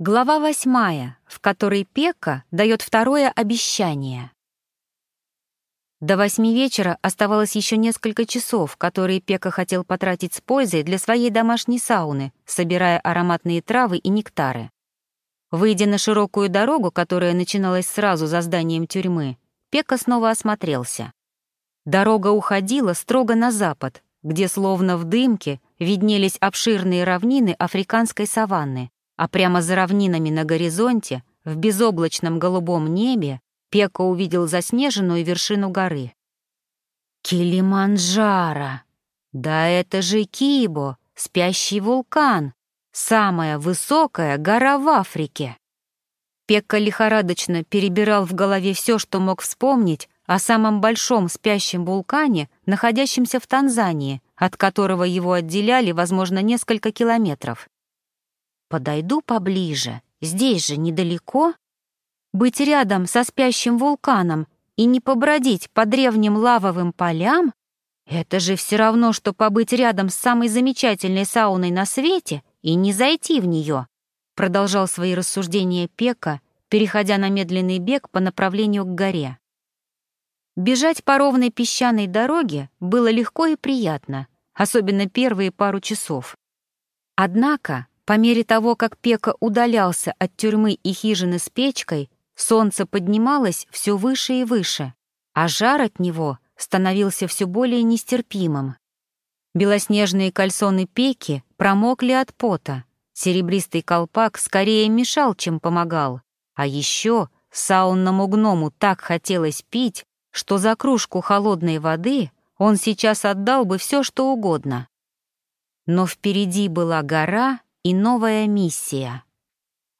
Глава восьмая, в которой Пека дает второе обещание. До восьми вечера оставалось еще несколько часов, которые Пека хотел потратить с пользой для своей домашней сауны, собирая ароматные травы и нектары. Выйдя на широкую дорогу, которая начиналась сразу за зданием тюрьмы, Пека снова осмотрелся. Дорога уходила строго на запад, где словно в дымке виднелись обширные равнины африканской саванны, а прямо за равнинами на горизонте, в безоблачном голубом небе, Пека увидел заснеженную вершину горы. Килиманджаро! Да это же Кибо, спящий вулкан, самая высокая гора в Африке. Пекка лихорадочно перебирал в голове все, что мог вспомнить о самом большом спящем вулкане, находящемся в Танзании, от которого его отделяли, возможно, несколько километров. Подойду поближе, здесь же недалеко. Быть рядом со спящим вулканом и не побродить по древним лавовым полям — это же все равно, что побыть рядом с самой замечательной сауной на свете и не зайти в нее, продолжал свои рассуждения Пека, переходя на медленный бег по направлению к горе. Бежать по ровной песчаной дороге было легко и приятно, особенно первые пару часов. Однако по мере того, как Пека удалялся от тюрьмы и хижины с печкой, солнце поднималось все выше и выше, а жар от него становился все более нестерпимым. Белоснежные кальсоны Пеки промокли от пота, серебристый колпак скорее мешал, чем помогал, а еще саунному гному так хотелось пить, что за кружку холодной воды он сейчас отдал бы все, что угодно. Но впереди была гора, и новая миссия.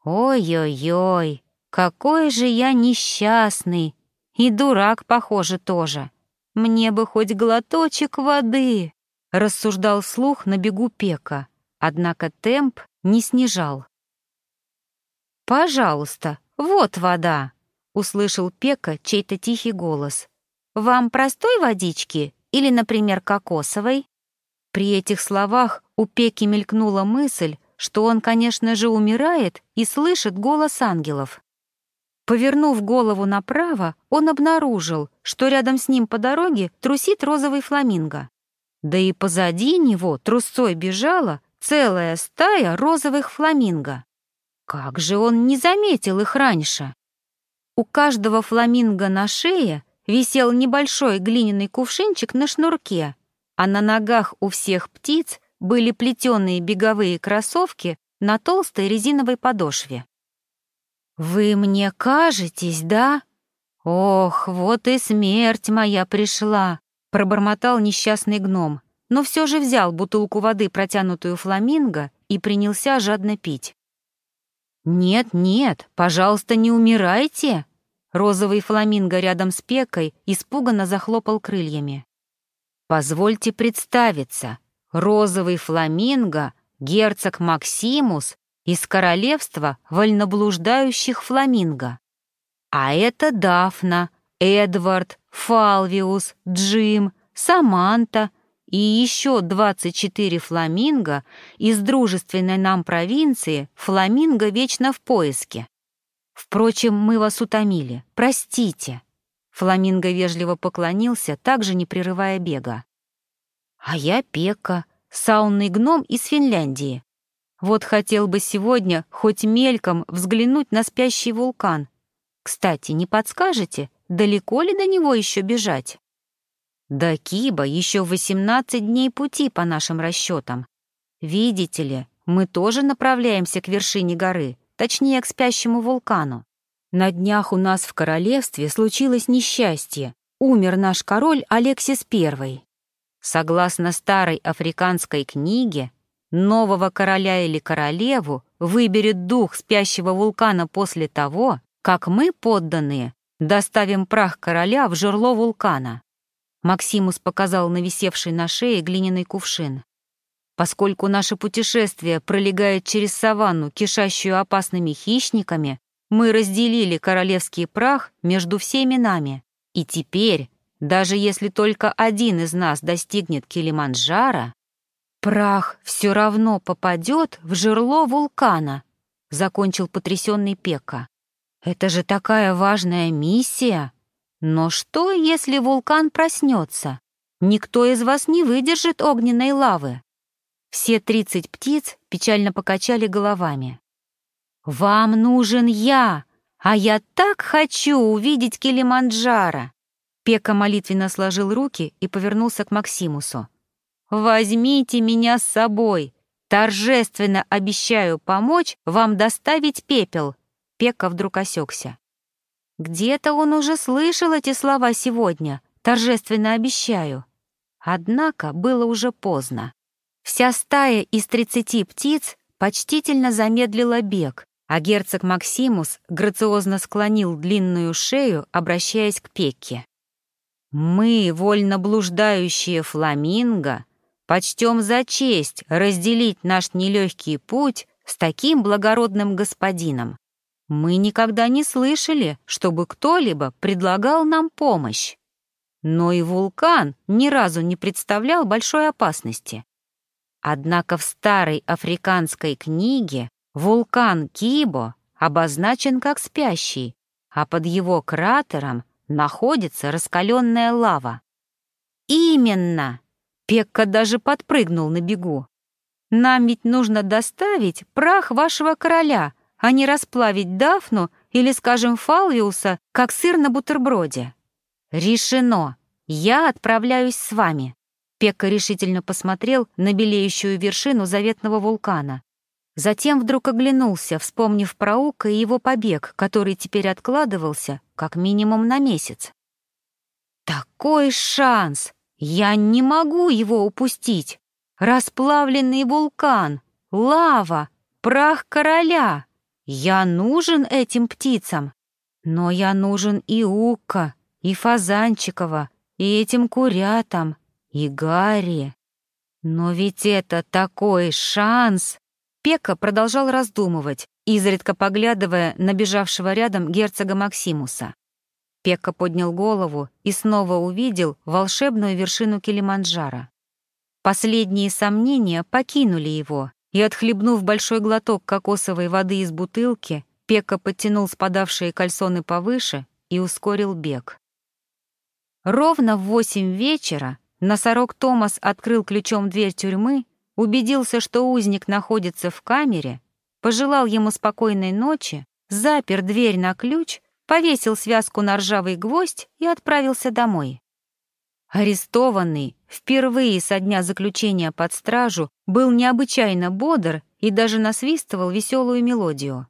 Ой-ой-ой, какой же я несчастный! И дурак, похоже, тоже. Мне бы хоть глоточек воды, рассуждал слух на бегу Пека, однако темп не снижал. «Пожалуйста, вот вода!» — услышал Пека чей-то тихий голос. «Вам простой водички или, например, кокосовой?» При этих словах у Пеки мелькнула мысль, что он, конечно же, умирает и слышит голос ангелов. Повернув голову направо, он обнаружил, что рядом с ним по дороге трусит розовый фламинго. Да и позади него трусцой бежала целая стая розовых фламинго. Как же он не заметил их раньше? У каждого фламинго на шее висел небольшой глиняный кувшинчик на шнурке, а на ногах у всех птиц были плетеные беговые кроссовки на толстой резиновой подошве. «Вы мне кажетесь, да? Ох, вот и смерть моя пришла!» — пробормотал несчастный гном, но все же взял бутылку воды, протянутую фламинго, и принялся жадно пить. «Нет, нет, пожалуйста, не умирайте!» Розовый фламинго рядом с Пекой испуганно захлопал крыльями. «Позвольте представиться, розовый фламинго, герцог Максимус из королевства вольноблуждающих фламинго. А это Дафна, Эдвард, Фалвиус, Джим, Саманта и еще 24 фламинго из дружественной нам провинции фламинго вечно в поиске. Впрочем, мы вас утомили, простите. Фламинго вежливо поклонился, также не прерывая бега. А я Пека, саунный гном из Финляндии. Вот хотел бы сегодня хоть мельком взглянуть на спящий вулкан. Кстати, не подскажете, далеко ли до него еще бежать? До Киба еще 18 дней пути по нашим расчетам. Видите ли, мы тоже направляемся к вершине горы, точнее, к спящему вулкану. На днях у нас в королевстве случилось несчастье. Умер наш король Алексис I. Согласно старой африканской книге, нового короля или королеву выберет дух спящего вулкана после того, как мы, подданные, доставим прах короля в жерло вулкана. Максимус показал на висевший на шее глиняный кувшин. Поскольку наше путешествие пролегает через саванну, кишащую опасными хищниками, мы разделили королевский прах между всеми нами. И теперь даже если только один из нас достигнет Килиманджаро, прах все равно попадет в жерло вулкана. — закончил потрясенный Пека. «Это же такая важная миссия! Но что, если вулкан проснется? Никто из вас не выдержит огненной лавы!» Все тридцать птиц печально покачали головами. «Вам нужен я, а я так хочу увидеть Килиманджаро!» Пека молитвенно сложил руки и повернулся к Максимусу. «Возьмите меня с собой! Торжественно обещаю помочь вам доставить пепел!» Пека вдруг осекся. Где-то он уже слышал эти слова сегодня, торжественно обещаю. Однако было уже поздно. Вся стая из тридцати птиц почтительно замедлила бег, а герцог Максимус грациозно склонил длинную шею, обращаясь к Пекке. «Мы, вольно блуждающие фламинго, почтем за честь разделить наш нелегкий путь с таким благородным господином. Мы никогда не слышали, чтобы кто-либо предлагал нам помощь. Но и вулкан ни разу не представлял большой опасности. Однако в старой африканской книге вулкан Кибо обозначен как спящий, а под его кратером находится раскаленная лава. Именно! Пекка даже подпрыгнул на бегу. Нам ведь нужно доставить прах вашего короля, а не расплавить Дафну или, скажем, Фалвиуса, как сыр на бутерброде. Решено. Я отправляюсь с вами. Пекка решительно посмотрел на белеющую вершину заветного вулкана. Затем вдруг оглянулся, вспомнив про Ука и его побег, который теперь откладывался как минимум на месяц. «Такой шанс! Я не могу его упустить! Расплавленный вулкан, лава, прах короля! Я нужен этим птицам! Но я нужен и Ука, и Фазанчикова, и этим курятам, и Гарри. Но ведь это такой шанс!» Пека продолжал раздумывать, изредка поглядывая на бежавшего рядом герцога Максимуса. Пека поднял голову и снова увидел волшебную вершину Килиманджаро. Последние сомнения покинули его, и, отхлебнув большой глоток кокосовой воды из бутылки, Пека подтянул спадавшие кальсоны повыше и ускорил бег. Ровно в восемь вечера носорог Томас открыл ключом дверь тюрьмы убедился, что узник находится в камере, пожелал ему спокойной ночи, запер дверь на ключ, повесил связку на ржавый гвоздь и отправился домой. Арестованный, впервые со дня заключения под стражу, был необычайно бодр и даже насвистывал веселую мелодию.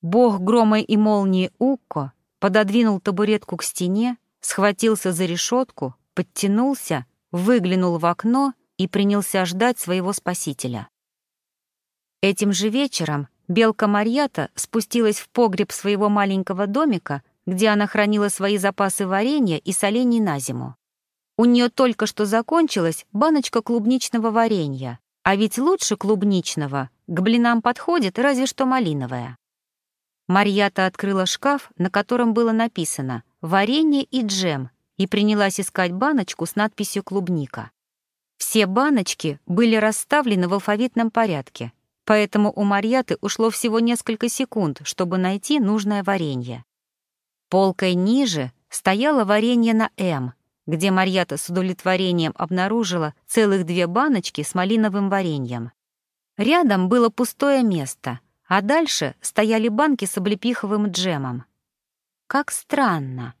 Бог грома и молнии Укко пододвинул табуретку к стене, схватился за решетку, подтянулся, выглянул в окно и принялся ждать своего спасителя. Этим же вечером белка Марьята спустилась в погреб своего маленького домика, где она хранила свои запасы варенья и солений на зиму. У нее только что закончилась баночка клубничного варенья, а ведь лучше клубничного к блинам подходит разве что малиновое. Марьята открыла шкаф, на котором было написано «Варенье и джем», и принялась искать баночку с надписью «Клубника». Все баночки были расставлены в алфавитном порядке, поэтому у Марьяты ушло всего несколько секунд, чтобы найти нужное варенье. Полкой ниже стояло варенье на «М», где Марьята с удовлетворением обнаружила целых две баночки с малиновым вареньем. Рядом было пустое место, а дальше стояли банки с облепиховым джемом. Как странно.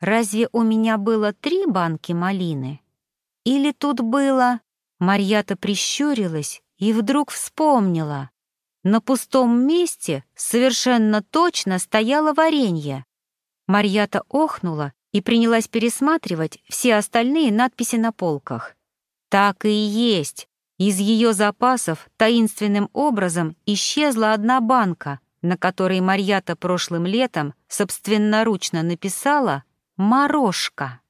Разве у меня было три банки малины? Или тут было... Марьята прищурилась и вдруг вспомнила. На пустом месте совершенно точно стояло варенье. Марьята охнула и принялась пересматривать все остальные надписи на полках. Так и есть. Из ее запасов таинственным образом исчезла одна банка, на которой Марьята прошлым летом собственноручно написала «Морошка».